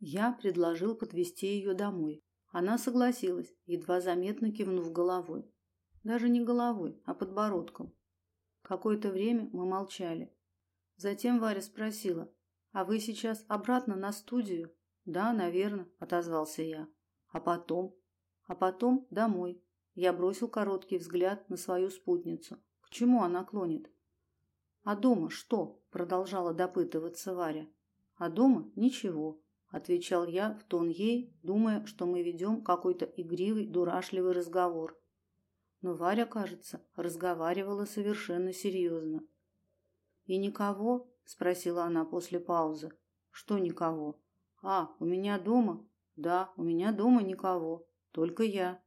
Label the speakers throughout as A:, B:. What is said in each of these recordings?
A: Я предложил подвести ее домой. Она согласилась, едва заметно кивнув головой. Даже не головой, а подбородком. Какое-то время мы молчали. Затем Варя спросила: "А вы сейчас обратно на студию?" "Да, наверное", отозвался я. "А потом?" "А потом домой". Я бросил короткий взгляд на свою спутницу. К чему она клонит? А дома что? продолжала допытываться Варя. А дома ничего, отвечал я в тон ей, думая, что мы ведем какой-то игривый, дурашливый разговор. Но Варя, кажется, разговаривала совершенно серьезно. И никого? спросила она после паузы. Что никого? А, у меня дома? Да, у меня дома никого, только я.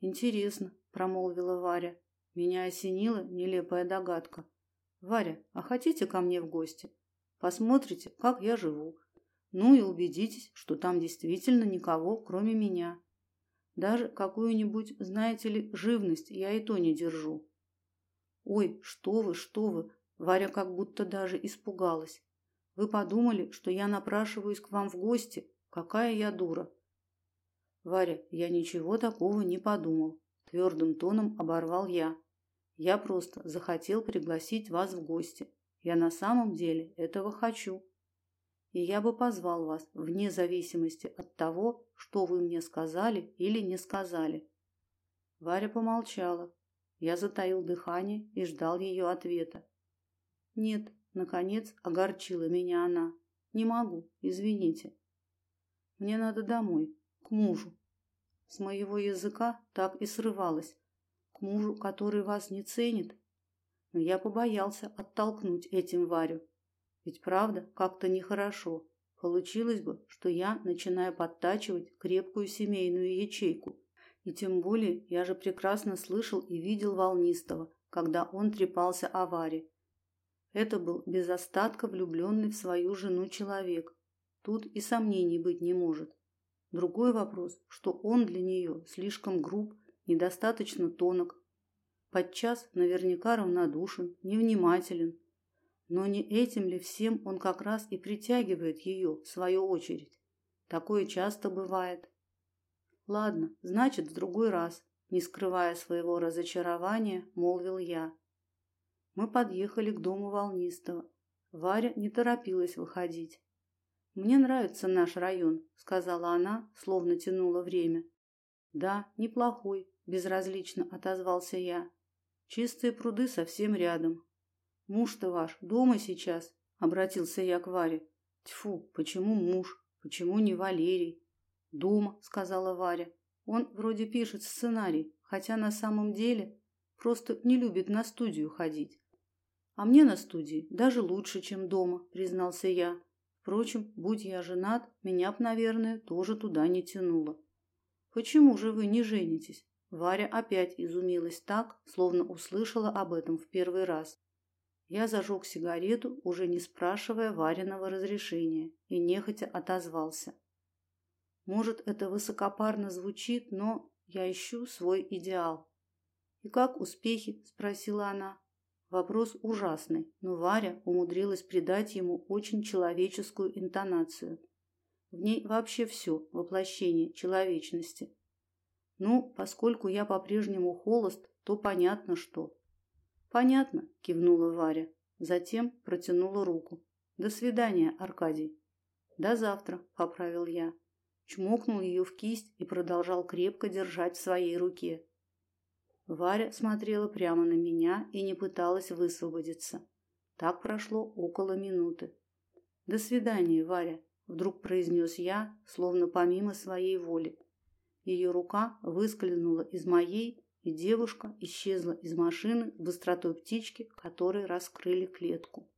A: Интересно, промолвила Варя. Меня осенила нелепая догадка. Варя, а хотите ко мне в гости? Посмотрите, как я живу. Ну и убедитесь, что там действительно никого, кроме меня. Даже какую-нибудь, знаете ли, живность я и то не держу. Ой, что вы, что вы? Варя как будто даже испугалась. Вы подумали, что я напрашиваюсь к вам в гости? Какая я дура. Варя, я ничего такого не подумал, твердым тоном оборвал я. Я просто захотел пригласить вас в гости. Я на самом деле этого хочу. И я бы позвал вас вне зависимости от того, что вы мне сказали или не сказали. Варя помолчала. Я затаил дыхание и ждал ее ответа. Нет, наконец огорчила меня она. Не могу, извините. Мне надо домой, к мужу. С моего языка так и срывалось. К мужу, который вас не ценит, но я побоялся оттолкнуть этим Варю. Ведь правда, как-то нехорошо. Получилось бы, что я начинаю подтачивать крепкую семейную ячейку. И тем более я же прекрасно слышал и видел волнистого, когда он трепался о Варе. Это был без остатка влюбленный в свою жену человек. Тут и сомнений быть не может. Другой вопрос, что он для нее слишком груб, недостаточно тонок, подчас наверняка равнодушен, невнимателен. Но не этим ли всем он как раз и притягивает ее в свою очередь? Такое часто бывает. Ладно, значит, в другой раз, не скрывая своего разочарования, молвил я. Мы подъехали к дому Волнистого. Варя не торопилась выходить. Мне нравится наш район, сказала она, словно тянула время. Да, неплохой, безразлично отозвался я. Чистые пруды совсем рядом. Муж-то ваш дома сейчас, обратился я к Варе. Тьфу, почему муж? Почему не Валерий? Дома, сказала Варя. Он вроде пишет сценарий, хотя на самом деле просто не любит на студию ходить. А мне на студии даже лучше, чем дома, признался я. Впрочем, будь я женат, меня б, наверное, тоже туда не тянуло. Почему же вы не женитесь? Варя опять изумилась так, словно услышала об этом в первый раз. Я зажег сигарету, уже не спрашивая Вариного разрешения, и нехотя отозвался. Может, это высокопарно звучит, но я ищу свой идеал. И как успехи? спросила она. Вопрос ужасный, но Варя умудрилась придать ему очень человеческую интонацию. В ней вообще все воплощение человечности. Ну, поскольку я по-прежнему холост, то понятно, что. Понятно, кивнула Варя, затем протянула руку. До свидания, Аркадий. До завтра, поправил я. Чмокнул ее в кисть и продолжал крепко держать в своей руке. Варя смотрела прямо на меня и не пыталась высвободиться. Так прошло около минуты. До свидания, Варя, вдруг произнес я, словно помимо своей воли. Ее рука выскользнула из моей, и девушка исчезла из машины с быстротой птички, которой раскрыли клетку.